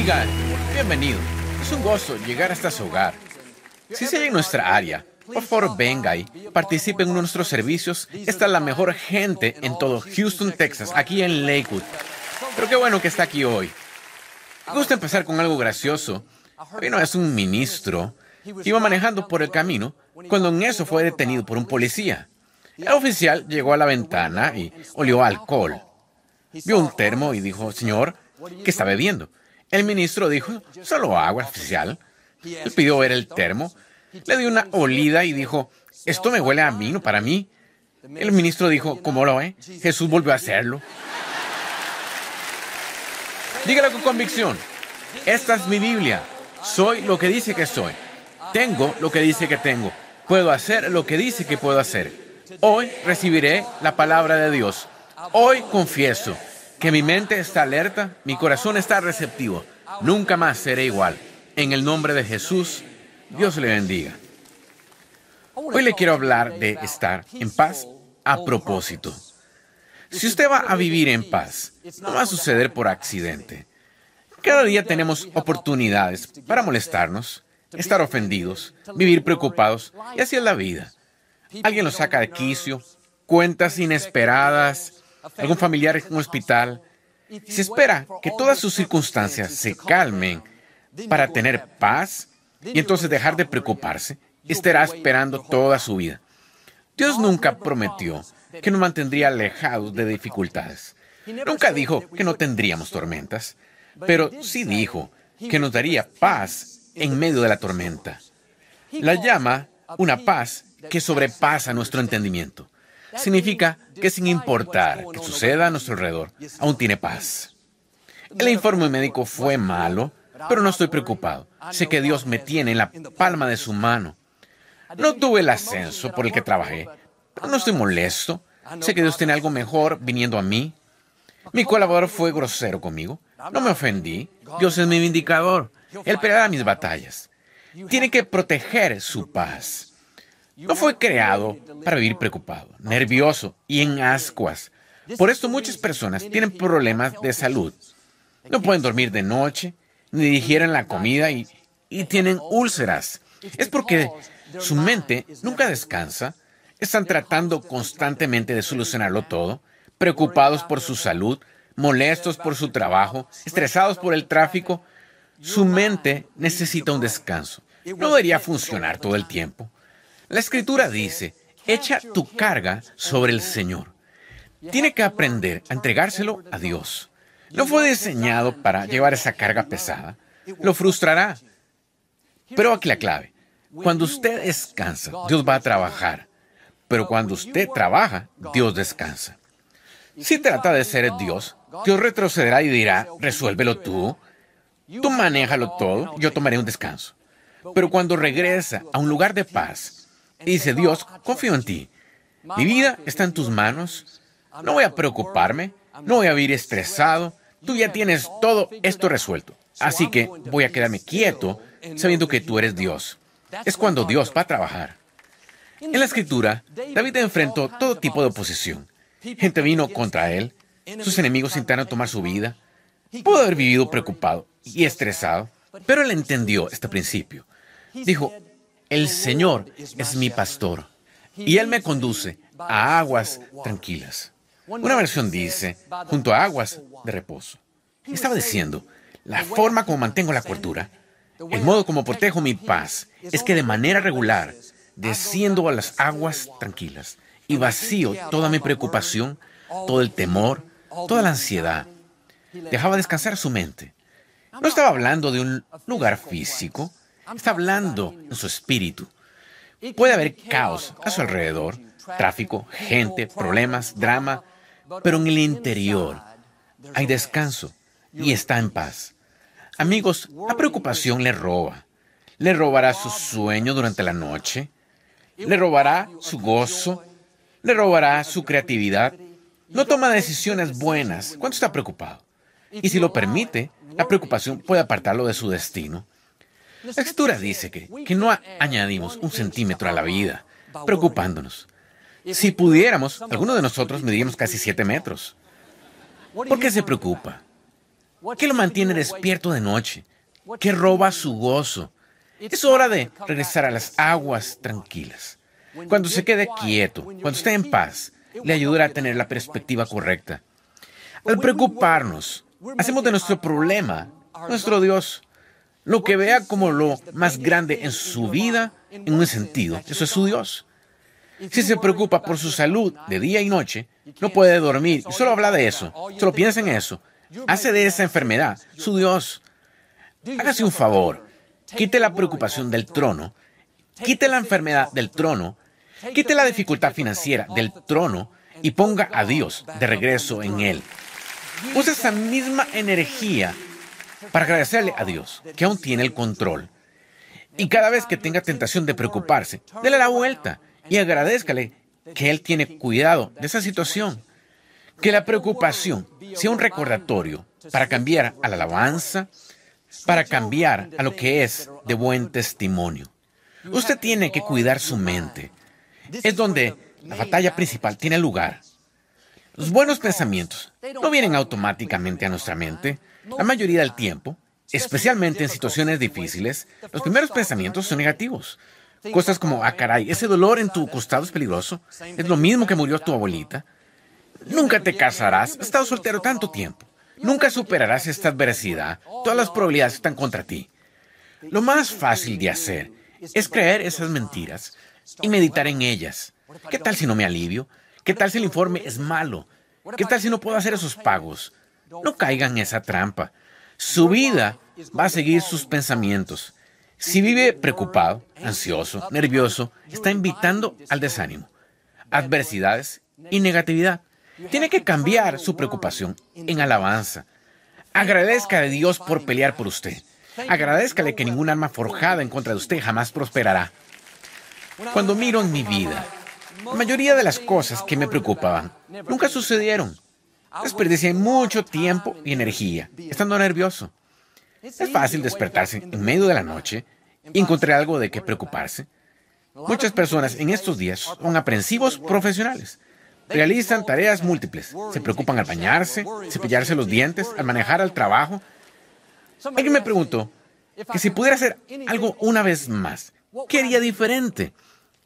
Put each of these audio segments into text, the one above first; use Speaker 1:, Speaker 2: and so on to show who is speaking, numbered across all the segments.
Speaker 1: bendiga. Bienvenido. Es un gozo llegar hasta su hogar. Si se en nuestra área, por favor venga y participe en uno de nuestros servicios. Esta es la mejor gente en todo Houston, Texas, aquí en Lakewood. Pero qué bueno que está aquí hoy. Me gusta empezar con algo gracioso. Hoy no es un ministro. Iba manejando por el camino cuando en eso fue detenido por un policía. El oficial llegó a la ventana y olió alcohol. Vio un termo y dijo, señor, ¿qué está bebiendo? El ministro dijo, solo agua oficial. Él pidió ver el termo, le dio una olida y dijo, esto me huele a mí, no para mí. El ministro dijo, ¿cómo lo ve? Jesús volvió a hacerlo. Dígalo con convicción. Esta es mi Biblia. Soy lo que dice que soy. Tengo lo que dice que tengo. Puedo hacer lo que dice que puedo hacer. Hoy recibiré la palabra de Dios. Hoy confieso que mi mente está alerta, mi corazón está receptivo. Nunca más seré igual. En el nombre de Jesús, Dios le bendiga. Hoy le quiero hablar de estar en paz a propósito. Si usted va a vivir en paz, no va a suceder por accidente. Cada día tenemos oportunidades para molestarnos, estar ofendidos, vivir preocupados, y así es la vida. Alguien lo saca de quicio, cuentas inesperadas, algún familiar en un hospital. Se espera que todas sus circunstancias se calmen para tener paz y entonces dejar de preocuparse. Estará esperando toda su vida. Dios nunca prometió que nos mantendría alejados de dificultades. Nunca dijo que no tendríamos tormentas, pero sí dijo que nos daría paz en medio de la tormenta. La llama una paz que sobrepasa nuestro entendimiento significa que sin importar que suceda a nuestro alrededor, aún tiene paz. El informe médico fue malo, pero no estoy preocupado. Sé que Dios me tiene en la palma de su mano. No tuve el ascenso por el que trabajé, pero no estoy molesto. Sé que Dios tiene algo mejor viniendo a mí. Mi colaborador fue grosero conmigo. No me ofendí. Dios es mi vindicador. Él peleará mis batallas. Tiene que proteger su paz. No fue creado para vivir preocupado, nervioso y en ascuas. Por esto muchas personas tienen problemas de salud. No pueden dormir de noche, ni digieren la comida y, tienen úlceras. Es porque su mente nunca descansa. Están tratando constantemente de solucionarlo todo, preocupados por su salud, molestos por su trabajo, estresados por el tráfico. Su mente necesita un descanso. No debería funcionar todo el tiempo. La escritura dice, echa tu carga sobre el Señor. Tiene que aprender a entregárselo a Dios. No fue diseñado para llevar esa carga pesada. Lo frustrará. Pero aquí la clave. Cuando usted descansa, Dios va a trabajar. Pero cuando usted trabaja, Dios descansa. Si trata de ser Dios, Dios retrocederá y dirá, resuélvelo tú. Tú manéjalo todo, yo tomaré un descanso. Pero cuando regresa a un lugar de paz, dice, Dios, confío en ti. Mi vida está en tus manos. No voy a preocuparme. No voy a vivir estresado. Tú ya tienes todo esto resuelto. Así que voy a quedarme quieto sabiendo que tú eres Dios. Es cuando Dios va a trabajar. En la escritura, David enfrentó todo tipo de oposición. Gente vino contra él. Sus enemigos intentaron tomar su vida. Pudo haber vivido preocupado y estresado, pero él entendió este principio. Dijo, el Señor es mi pastor y Él me conduce a aguas tranquilas. Una versión dice, junto a aguas de reposo. Estaba diciendo, la forma como mantengo la cobertura, el modo como protejo mi paz, es que de manera regular desciendo a las aguas tranquilas y vacío toda mi preocupación, todo el temor, toda la ansiedad. Dejaba descansar su mente. No estaba hablando de un lugar físico, Está hablando en su espíritu. Puede haber caos a su alrededor, tráfico, gente, problemas, drama, pero en el interior hay descanso y está en paz. Amigos, la preocupación le roba. Le robará su sueño durante la noche, le robará su gozo, le robará su creatividad. No toma decisiones buenas cuando está preocupado. Y si lo permite, la preocupación puede apartarlo de su destino. La escritura dice que, que no añadimos un centímetro a la vida, preocupándonos. Si pudiéramos, algunos de nosotros mediríamos casi siete metros. ¿Por qué se preocupa? ¿Qué lo mantiene despierto de noche? ¿Qué roba su gozo? Es hora de regresar a las aguas tranquilas. Cuando se quede quieto, cuando esté en paz, le ayudará a tener la perspectiva correcta. Al preocuparnos, hacemos de nuestro problema nuestro Dios. Lo que vea como lo más grande en su vida, en un sentido, eso es su Dios. Si se preocupa por su salud de día y noche, no puede dormir solo habla de eso, solo piensa en eso, hace de esa enfermedad su Dios. Hágase un favor, quite la preocupación del trono, quite la enfermedad del trono, quite la dificultad financiera del trono y ponga a Dios de regreso en él. Use esa misma energía para agradecerle a Dios que aún tiene el control. Y cada vez que tenga tentación de preocuparse, déle la vuelta y agradezcale que Él tiene cuidado de esa situación. Que la preocupación sea un recordatorio para cambiar a la alabanza, para cambiar a lo que es de buen testimonio. Usted tiene que cuidar su mente. Es donde la batalla principal tiene lugar. Los buenos pensamientos no vienen automáticamente a nuestra mente. La mayoría del tiempo, especialmente en situaciones difíciles, los primeros pensamientos son negativos. Cosas como, ah, caray, ese dolor en tu costado es peligroso. Es lo mismo que murió tu abuelita. Nunca te casarás. Has estado soltero tanto tiempo. Nunca superarás esta adversidad. Todas las probabilidades están contra ti. Lo más fácil de hacer es creer esas mentiras y meditar en ellas. ¿Qué tal si no me alivio? ¿Qué tal si el informe es malo? ¿Qué tal si no puedo hacer esos pagos? No caigan en esa trampa. Su vida va a seguir sus pensamientos. Si vive preocupado, ansioso, nervioso, está invitando al desánimo, adversidades y negatividad. Tiene que cambiar su preocupación en alabanza. Agradezca a Dios por pelear por usted. Agradezcale que ningún arma forjada en contra de usted jamás prosperará. Cuando miro en mi vida, la mayoría de las cosas que me preocupaban nunca sucedieron. Desperdicié mucho tiempo y energía, estando nervioso. Es fácil despertarse en medio de la noche y encontrar algo de qué preocuparse. Muchas personas en estos días son aprensivos profesionales. Realizan tareas múltiples. Se preocupan al bañarse, cepillarse los dientes, al manejar al trabajo. Alguien me preguntó que si pudiera hacer algo una vez más, ¿qué haría diferente?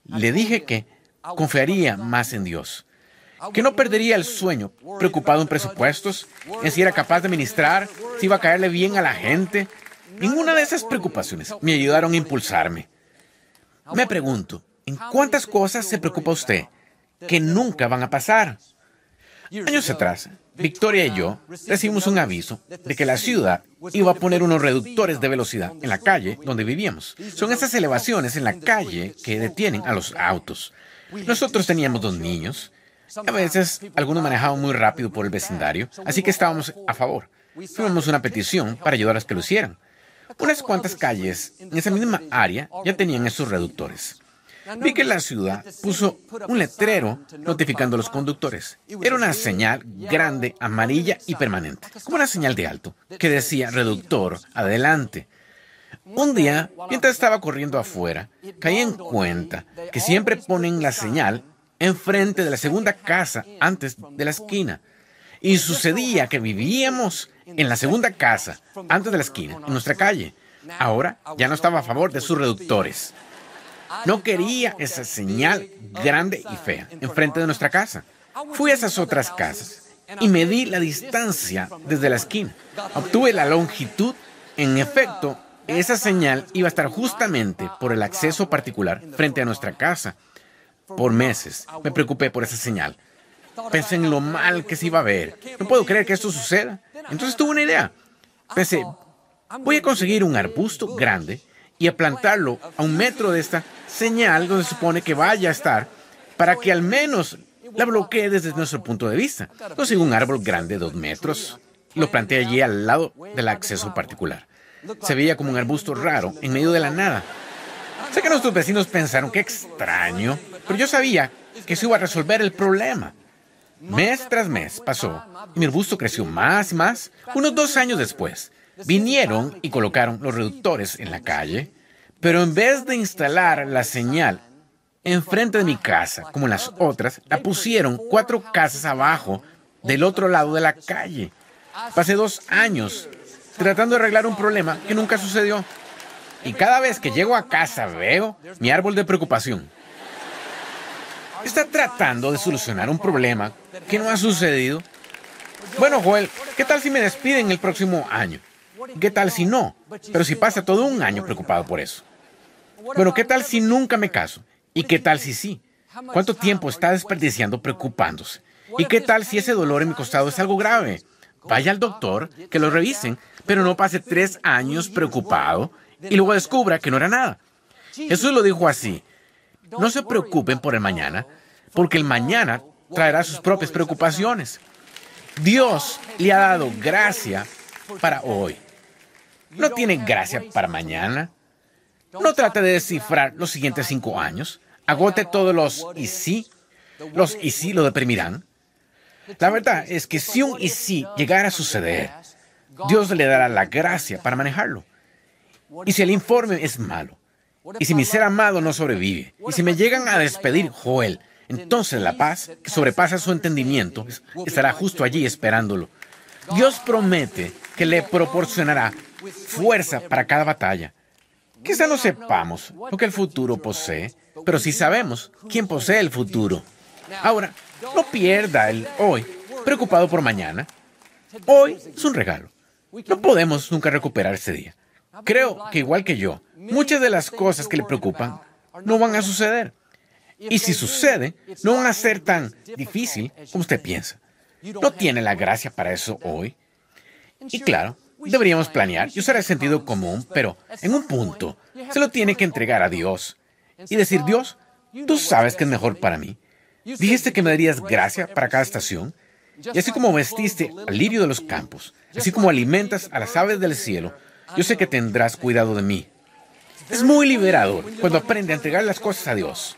Speaker 1: Le dije que confiaría más en Dios que no perdería el sueño, preocupado en presupuestos, en si era capaz de ministrar, si iba a caerle bien a la gente. Ninguna de esas preocupaciones me ayudaron a impulsarme. Me pregunto, ¿en cuántas cosas se preocupa usted que nunca van a pasar? Años atrás, Victoria y yo recibimos un aviso de que la ciudad iba a poner unos reductores de velocidad en la calle donde vivíamos. Son esas elevaciones en la calle que detienen a los autos. Nosotros teníamos dos niños a veces algunos manejaban muy rápido por el vecindario, así que estábamos a favor. Fuimos una petición para ayudar a que lo hicieran. Unas cuantas calles en esa misma área ya tenían esos reductores. Vi que la ciudad puso un letrero notificando a los conductores. Era una señal grande, amarilla y permanente, como una señal de alto, que decía reductor, adelante. Un día, mientras estaba corriendo afuera, caí en cuenta que siempre ponen la señal enfrente de la segunda casa antes de la esquina. Y sucedía que vivíamos en la segunda casa antes de la esquina, en nuestra calle. Ahora ya no estaba a favor de sus reductores. No quería esa señal grande y fea enfrente de nuestra casa. Fui a esas otras casas y medí la distancia desde la esquina. Obtuve la longitud. En efecto, esa señal iba a estar justamente por el acceso particular frente a nuestra casa. Por meses me preocupé por esa señal. Pensé en lo mal que se iba a ver. No puedo creer que esto suceda. Entonces tuve una idea. Pensé, voy a conseguir un arbusto grande y a plantarlo a un metro de esta señal donde se supone que vaya a estar para que al menos la bloquee desde nuestro punto de vista. Conseguí un árbol grande de dos metros lo planté allí al lado del acceso particular. Se veía como un arbusto raro en medio de la nada. Sé que nuestros vecinos pensaron que extraño, pero yo sabía que eso iba a resolver el problema. Mes tras mes pasó y mi arbusto creció más y más. Unos dos años después, vinieron y colocaron los reductores en la calle, pero en vez de instalar la señal enfrente de mi casa, como las otras, la pusieron cuatro casas abajo del otro lado de la calle. Pasé dos años tratando de arreglar un problema que nunca sucedió. Y cada vez que llego a casa veo mi árbol de preocupación. Está tratando de solucionar un problema que no ha sucedido. Bueno, Joel, ¿qué tal si me despiden el próximo año? ¿Qué tal si no? Pero si pasa todo un año preocupado por eso. Bueno, ¿qué tal si nunca me caso? ¿Y qué tal si sí? ¿Cuánto tiempo está desperdiciando preocupándose? ¿Y qué tal si ese dolor en mi costado es algo grave? Vaya al doctor, que lo revisen, pero no pase tres años preocupado y luego descubra que no era nada. Jesús lo dijo así. No se preocupen por el mañana, porque el mañana traerá sus propias preocupaciones. Dios le ha dado gracia para hoy. No tiene gracia para mañana. No trate de descifrar los siguientes cinco años. Agote todos los y sí. Los y sí lo deprimirán. La verdad es que si un y sí llegara a suceder, Dios le dará la gracia para manejarlo. Y si el informe es malo, y si mi ser amado no sobrevive, y si me llegan a despedir, Joel, entonces la paz, que sobrepasa su entendimiento, estará justo allí esperándolo. Dios promete que le proporcionará fuerza para cada batalla. Quizá no sepamos lo que el futuro posee, pero sí sabemos quién posee el futuro. Ahora, no pierda el hoy preocupado por mañana. Hoy es un regalo. No podemos nunca recuperar ese día. Creo que igual que yo, muchas de las cosas que le preocupan no van a suceder. Y si sucede, no van a ser tan difícil como usted piensa. No tiene la gracia para eso hoy. Y claro, deberíamos planear y usar el sentido común, pero en un punto se lo tiene que entregar a Dios y decir, Dios, tú sabes que es mejor para mí. Dijiste que me darías gracia para cada estación. Y así como vestiste al lirio de los campos, así como alimentas a las aves del cielo, yo sé que tendrás cuidado de mí. Es muy liberador cuando aprende a entregar las cosas a Dios.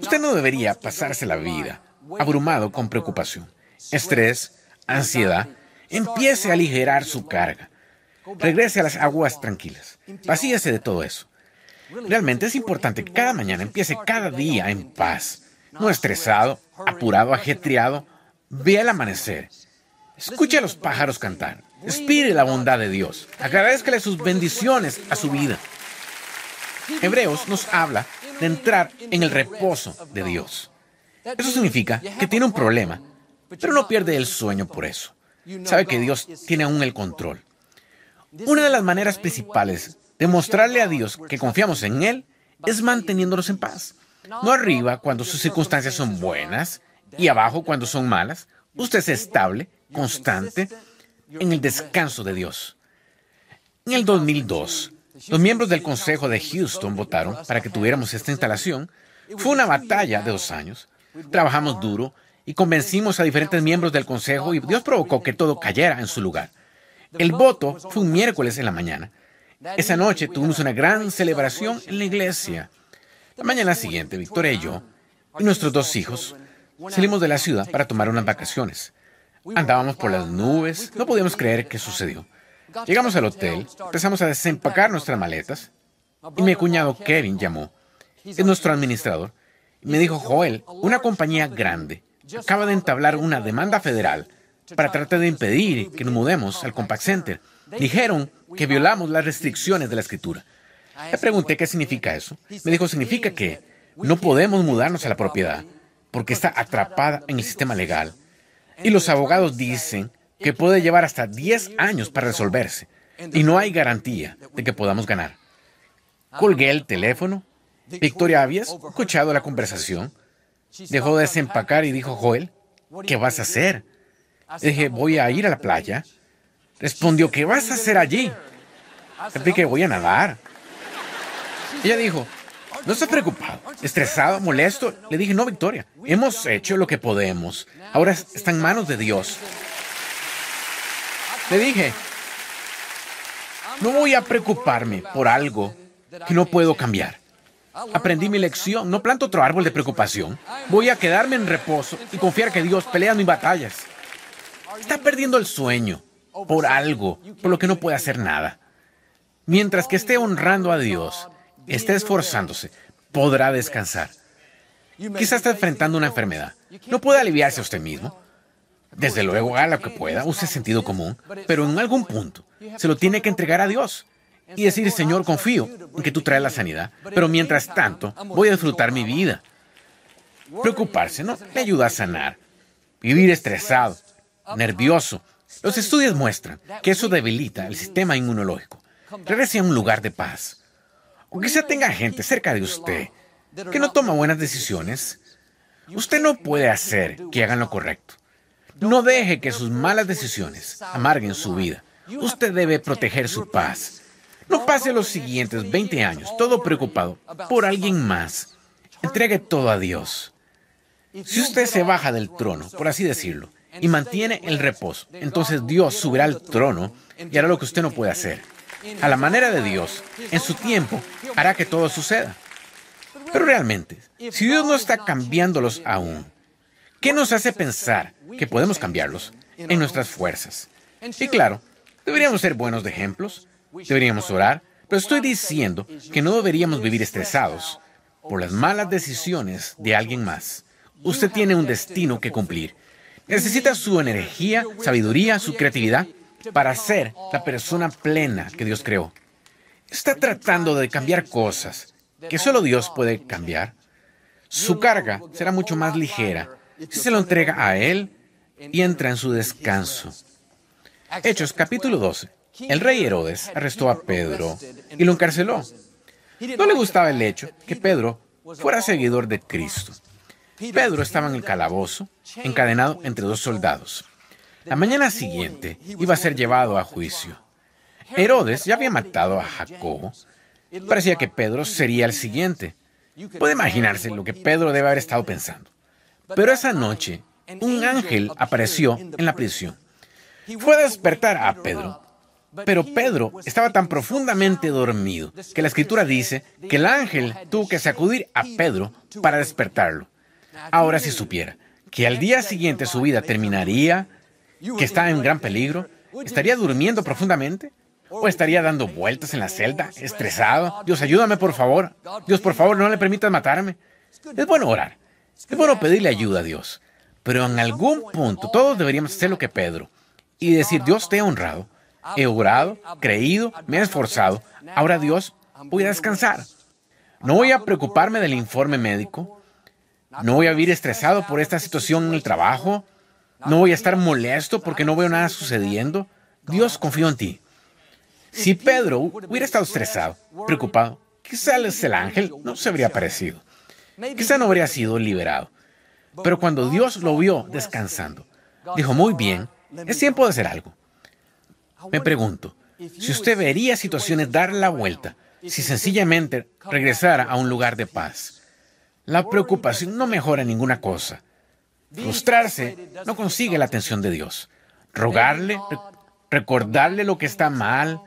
Speaker 1: Usted no debería pasarse la vida abrumado con preocupación, estrés, ansiedad. Empiece a aligerar su carga. Regrese a las aguas tranquilas. Vacíese de todo eso. Realmente es importante que cada mañana empiece cada día en paz no estresado, apurado, ajetreado, ve el amanecer. Escuche a los pájaros cantar. Espire la bondad de Dios. Agradezcale sus bendiciones a su vida. Hebreos nos habla de entrar en el reposo de Dios. Eso significa que tiene un problema, pero no pierde el sueño por eso. Sabe que Dios tiene aún el control. Una de las maneras principales de mostrarle a Dios que confiamos en Él es manteniéndonos en paz. No arriba cuando sus circunstancias son buenas y abajo cuando son malas. Usted es estable, constante, en el descanso de Dios. En el 2002, los miembros del Consejo de Houston votaron para que tuviéramos esta instalación. Fue una batalla de dos años. Trabajamos duro y convencimos a diferentes miembros del Consejo y Dios provocó que todo cayera en su lugar. El voto fue un miércoles en la mañana. Esa noche tuvimos una gran celebración en la iglesia. La mañana siguiente, Victoria y yo, y nuestros dos hijos, salimos de la ciudad para tomar unas vacaciones. Andábamos por las nubes, no podíamos creer qué sucedió. Llegamos al hotel, empezamos a desempacar nuestras maletas y mi cuñado Kevin llamó. Es nuestro administrador. Y me dijo, Joel, una compañía grande acaba de entablar una demanda federal para tratar de impedir que nos mudemos al Compact Center. Dijeron que violamos las restricciones de la escritura. Le pregunté qué significa eso. Me dijo, significa que no podemos mudarnos a la propiedad porque está atrapada en el sistema legal. Y los abogados dicen que puede llevar hasta 10 años para resolverse y no hay garantía de que podamos ganar. Colgué el teléfono. Victoria, ¿habías escuchado la conversación? Dejó de desempacar y dijo, Joel, ¿qué vas a hacer? Dije, voy a ir a la playa. Respondió, ¿qué vas a hacer allí? Dije, voy a nadar. Ella dijo, no estás preocupado, estresado, molesto. Le dije, no, Victoria, hemos hecho lo que podemos. Ahora está en manos de Dios. Le dije, no voy a preocuparme por algo que no puedo cambiar. Aprendí mi lección, no planto otro árbol de preocupación. Voy a quedarme en reposo y confiar que Dios pelea mis batallas. Está perdiendo el sueño por algo por lo que no puede hacer nada. Mientras que esté honrando a Dios, esté esforzándose, podrá descansar. Quizás está enfrentando una enfermedad. No puede aliviarse a usted mismo. Desde luego, haga lo que pueda, use sentido común, pero en algún punto se lo tiene que entregar a Dios y decir, Señor, confío en que tú traes la sanidad, pero mientras tanto voy a disfrutar mi vida. Preocuparse no le ayuda a sanar. Vivir estresado, nervioso. Los estudios muestran que eso debilita el sistema inmunológico. Regrese a un lugar de paz. Quizá tenga gente cerca de usted que no toma buenas decisiones. Usted no puede hacer que hagan lo correcto. No deje que sus malas decisiones amarguen su vida. Usted debe proteger su paz. No pase los siguientes 20 años todo preocupado por alguien más. Entregue todo a Dios. Si usted se baja del trono, por así decirlo, y mantiene el reposo, entonces Dios subirá al trono y hará lo que usted no puede hacer. A la manera de Dios, en su tiempo, hará que todo suceda. Pero realmente, si Dios no está cambiándolos aún, ¿qué nos hace pensar que podemos cambiarlos en nuestras fuerzas? Y claro, deberíamos ser buenos de ejemplos, deberíamos orar, pero estoy diciendo que no deberíamos vivir estresados por las malas decisiones de alguien más. Usted tiene un destino que cumplir. Necesita su energía, sabiduría, su creatividad para ser la persona plena que Dios creó. Está tratando de cambiar cosas que solo Dios puede cambiar. Su carga será mucho más ligera si se lo entrega a Él y entra en su descanso. Hechos capítulo 12. El rey Herodes arrestó a Pedro y lo encarceló. No le gustaba el hecho que Pedro fuera seguidor de Cristo. Pedro estaba en el calabozo, encadenado entre dos soldados. La mañana siguiente iba a ser llevado a juicio. Herodes ya había matado a Jacobo. Parecía que Pedro sería el siguiente. Puede imaginarse lo que Pedro debe haber estado pensando. Pero esa noche, un ángel apareció en la prisión. Fue a despertar a Pedro. Pero Pedro estaba tan profundamente dormido que la escritura dice que el ángel tuvo que sacudir a Pedro para despertarlo. Ahora si supiera que al día siguiente su vida terminaría, que está en gran peligro, ¿estaría durmiendo profundamente? ¿O estaría dando vueltas en la celda, estresado? Dios, ayúdame, por favor. Dios, por favor, no le permitas matarme. Es bueno orar. Es bueno pedirle ayuda a Dios. Pero en algún punto todos deberíamos hacer lo que Pedro y decir, Dios te ha honrado. He orado, creído, me he esforzado. Ahora Dios, voy a descansar. No voy a preocuparme del informe médico. No voy a vivir estresado por esta situación en el trabajo. No voy a estar molesto porque no veo nada sucediendo. Dios, confío en ti. Si Pedro hubiera estado estresado, preocupado, quizá el ángel no se habría aparecido. Quizá no habría sido liberado. Pero cuando Dios lo vio descansando, dijo, muy bien, es tiempo de hacer algo. Me pregunto, si usted vería situaciones dar la vuelta, si sencillamente regresara a un lugar de paz. La preocupación no mejora ninguna cosa. Frustrarse no consigue la atención de Dios. Rogarle, recordarle lo que está mal,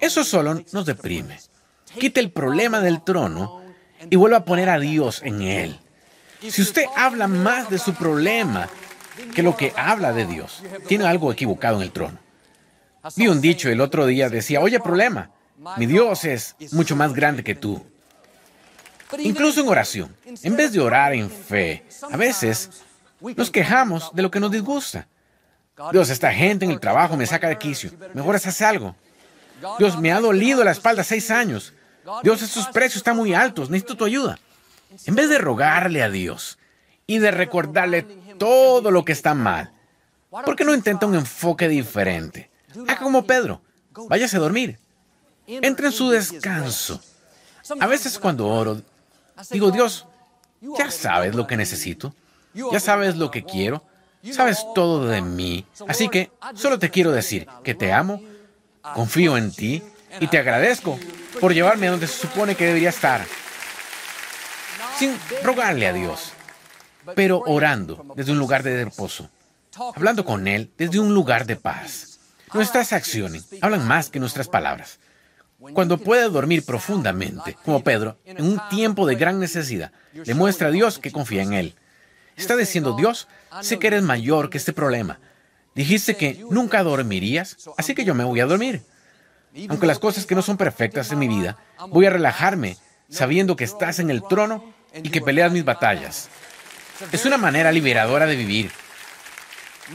Speaker 1: eso solo nos deprime. Quite el problema del trono y vuelva a poner a Dios en él. Si usted habla más de su problema que lo que habla de Dios, tiene algo equivocado en el trono. Vi un dicho el otro día, decía, oye problema, mi Dios es mucho más grande que tú. Incluso en oración, en vez de orar en fe, a veces nos quejamos de lo que nos disgusta. Dios, esta gente en el trabajo me saca de quicio. Mejor hace algo. Dios, me ha dolido la espalda seis años. Dios, estos precios están muy altos. Necesito tu ayuda. En vez de rogarle a Dios y de recordarle todo lo que está mal, ¿por qué no intenta un enfoque diferente? Haga como Pedro. Váyase a dormir. Entre en su descanso. A veces cuando oro, digo, Dios, ya sabes lo que necesito. Ya sabes lo que quiero. Sabes todo de mí. Así que solo te quiero decir que te amo, confío en ti y te agradezco por llevarme a donde se supone que debería estar. Sin rogarle a Dios, pero orando desde un lugar de reposo. Hablando con Él desde un lugar de paz. Nuestras acciones hablan más que nuestras palabras. Cuando puede dormir profundamente, como Pedro, en un tiempo de gran necesidad, demuestra a Dios que confía en Él. Está diciendo, Dios, sé que eres mayor que este problema. Dijiste que nunca dormirías, así que yo me voy a dormir. Aunque las cosas que no son perfectas en mi vida, voy a relajarme sabiendo que estás en el trono y que peleas mis batallas. Es una manera liberadora de vivir.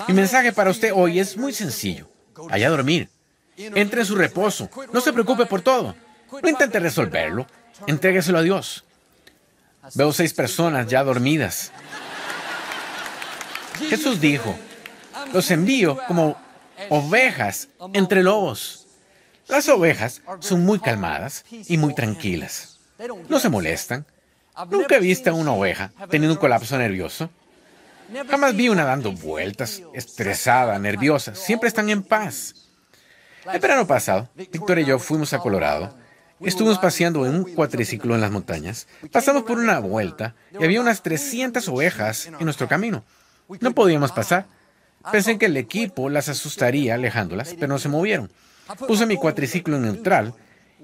Speaker 1: Mi mensaje para usted hoy es muy sencillo. Vaya a dormir. Entre en su reposo. No se preocupe por todo. No intente resolverlo. Entrégueselo a Dios. Veo seis personas ya dormidas. Jesús dijo, los envío como ovejas entre lobos. Las ovejas son muy calmadas y muy tranquilas. No se molestan. Nunca he visto a una oveja teniendo un colapso nervioso. Jamás vi una dando vueltas, estresada, nerviosa. Siempre están en paz. El verano pasado, Víctor y yo fuimos a Colorado. Estuvimos paseando en un cuatriciclo en las montañas. Pasamos por una vuelta y había unas 300 ovejas en nuestro camino. No podíamos pasar. Pensé que el equipo las asustaría alejándolas, pero no se movieron. Puse mi cuatriciclo en neutral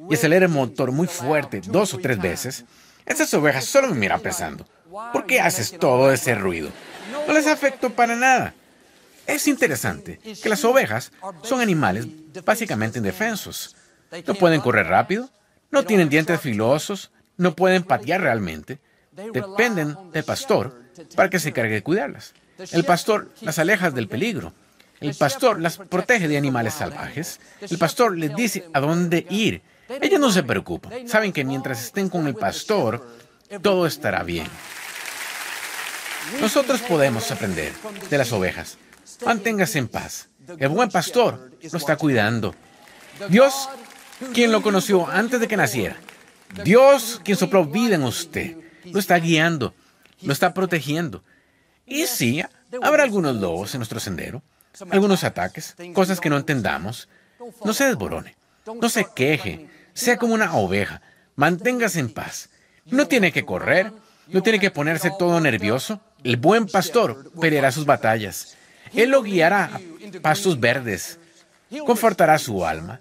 Speaker 1: y aceleré el motor muy fuerte dos o tres veces. Esas ovejas solo me miran pensando, ¿por qué haces todo ese ruido? No les afectó para nada. Es interesante que las ovejas son animales básicamente indefensos. No pueden correr rápido, no tienen dientes filosos, no pueden patear realmente. Dependen del pastor para que se encargue de cuidarlas. El pastor las aleja del peligro. El pastor las protege de animales salvajes. El pastor les dice a dónde ir. Ellas no se preocupan. Saben que mientras estén con el pastor, todo estará bien. Nosotros podemos aprender de las ovejas. Manténgase en paz. El buen pastor lo está cuidando. Dios, quien lo conoció antes de que naciera. Dios, quien sopló vida en usted, lo está guiando, lo está protegiendo. Y sí, habrá algunos lobos en nuestro sendero, algunos ataques, cosas que no entendamos. No se desborone, no se queje, sea como una oveja, manténgase en paz. No tiene que correr, no tiene que ponerse todo nervioso. El buen pastor peleará sus batallas. Él lo guiará a pastos verdes, confortará su alma.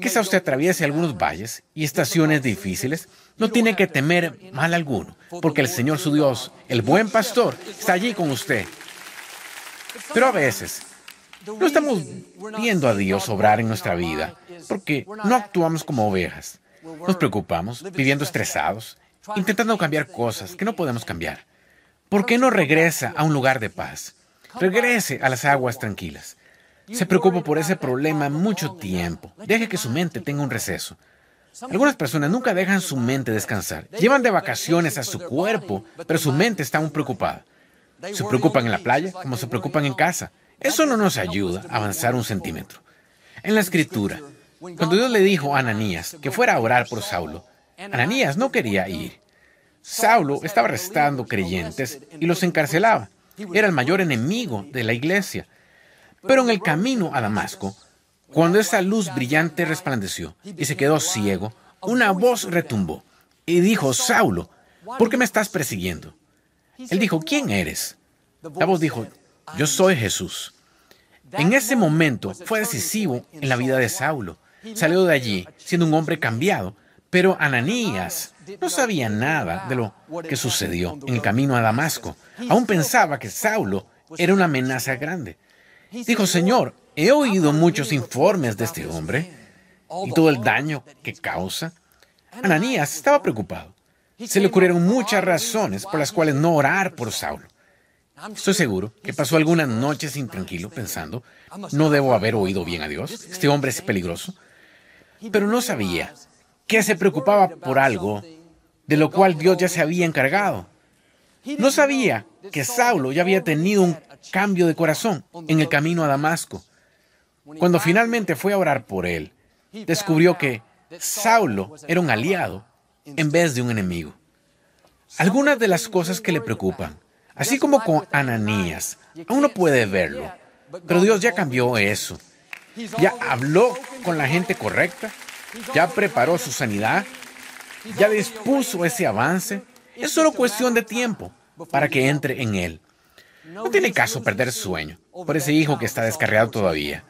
Speaker 1: Quizá usted atraviese algunos valles y estaciones difíciles, no tiene que temer mal alguno, porque el Señor su Dios, el buen pastor, está allí con usted. Pero a veces no estamos viendo a Dios obrar en nuestra vida porque no actuamos como ovejas. Nos preocupamos, viviendo estresados, intentando cambiar cosas que no podemos cambiar. ¿Por qué no regresa a un lugar de paz? Regrese a las aguas tranquilas. Se preocupa por ese problema mucho tiempo. Deje que su mente tenga un receso. Algunas personas nunca dejan su mente descansar. Llevan de vacaciones a su cuerpo, pero su mente está aún preocupada. Se preocupan en la playa como se preocupan en casa. Eso no nos ayuda a avanzar un centímetro. En la escritura, cuando Dios le dijo a Ananías que fuera a orar por Saulo, Ananías no quería ir. Saulo estaba arrestando creyentes y los encarcelaba. Era el mayor enemigo de la iglesia. Pero en el camino a Damasco, cuando esa luz brillante resplandeció y se quedó ciego, una voz retumbó y dijo, Saulo, ¿por qué me estás persiguiendo? Él dijo, ¿quién eres? La voz dijo, yo soy Jesús. En ese momento fue decisivo en la vida de Saulo. Salió de allí siendo un hombre cambiado, pero Ananías no sabía nada de lo que sucedió en el camino a Damasco. Aún pensaba que Saulo era una amenaza grande. Dijo, Señor, he oído muchos informes de este hombre y todo el daño que causa. Ananías estaba preocupado. Se le ocurrieron muchas razones por las cuales no orar por Saulo. Estoy seguro que pasó algunas noches intranquilo pensando, no debo haber oído bien a Dios, este hombre es peligroso. Pero no sabía que se preocupaba por algo de lo cual Dios ya se había encargado. No sabía que Saulo ya había tenido un cambio de corazón en el camino a Damasco. Cuando finalmente fue a orar por él, descubrió que Saulo era un aliado en vez de un enemigo. Algunas de las cosas que le preocupan, así como con Ananías, aún no puede verlo, pero Dios ya cambió eso. Ya habló con la gente correcta, ya preparó su sanidad, ya dispuso ese avance. Es solo cuestión de tiempo para que entre en él. No tiene caso perder sueño por ese hijo que está descarriado todavía.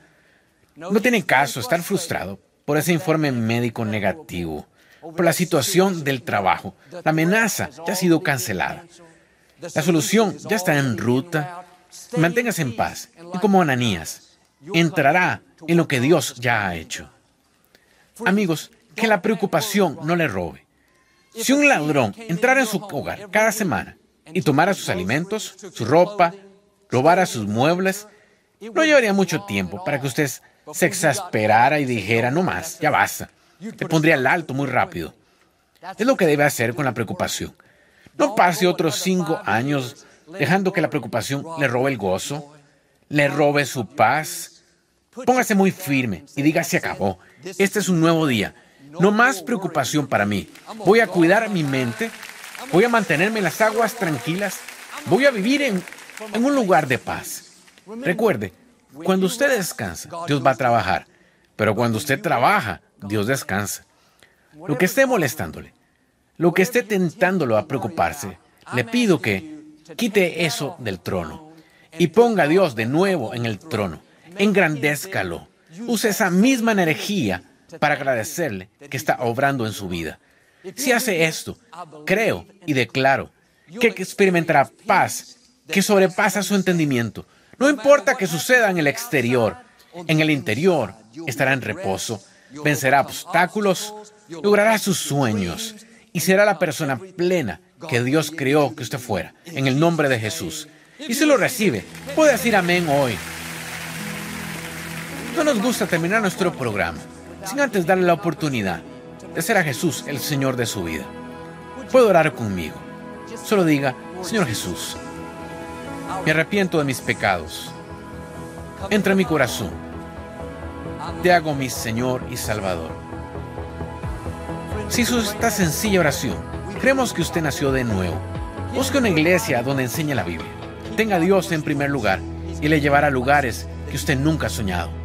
Speaker 1: No tiene caso estar frustrado por ese informe médico negativo, por la situación del trabajo. La amenaza ya ha sido cancelada. La solución ya está en ruta. Manténgase en paz y como Ananías, entrará en lo que Dios ya ha hecho. Amigos, que la preocupación no le robe. Si un ladrón entrara en su hogar cada semana y tomara sus alimentos, su ropa, robara sus muebles, no llevaría mucho tiempo para que usted se exasperara y dijera, no más, ya basta. Le pondría el alto muy rápido. Es lo que debe hacer con la preocupación. No pase otros cinco años dejando que la preocupación le robe el gozo, le robe su paz. Póngase muy firme y diga, se acabó. Este es un nuevo día. No más preocupación para mí. Voy a cuidar mi mente. Voy a mantenerme en las aguas tranquilas. Voy a vivir en, un lugar de paz. Recuerde, cuando usted descansa, Dios va a trabajar. Pero cuando usted trabaja, Dios descansa. Lo que esté molestándole, lo que esté tentándolo a preocuparse, le pido que quite eso del trono y ponga a Dios de nuevo en el trono. Engrandézcalo. Use esa misma energía para agradecerle que está obrando en su vida. Si hace esto, creo y declaro que experimentará paz que sobrepasa su entendimiento. No importa que suceda en el exterior, en el interior estará en reposo, vencerá obstáculos, logrará sus sueños y será la persona plena que Dios creó que usted fuera, en el nombre de Jesús. Y si lo recibe, puede decir amén hoy. No nos gusta terminar nuestro programa sin antes darle la oportunidad de ser a Jesús el Señor de su vida. Puede orar conmigo. Solo diga, Señor Jesús, me arrepiento de mis pecados. Entra en mi corazón. Te hago mi Señor y Salvador. Si hizo esta sencilla oración, creemos que usted nació de nuevo. Busque una iglesia donde enseñe la Biblia. Tenga a Dios en primer lugar y le llevará a lugares que usted nunca ha soñado.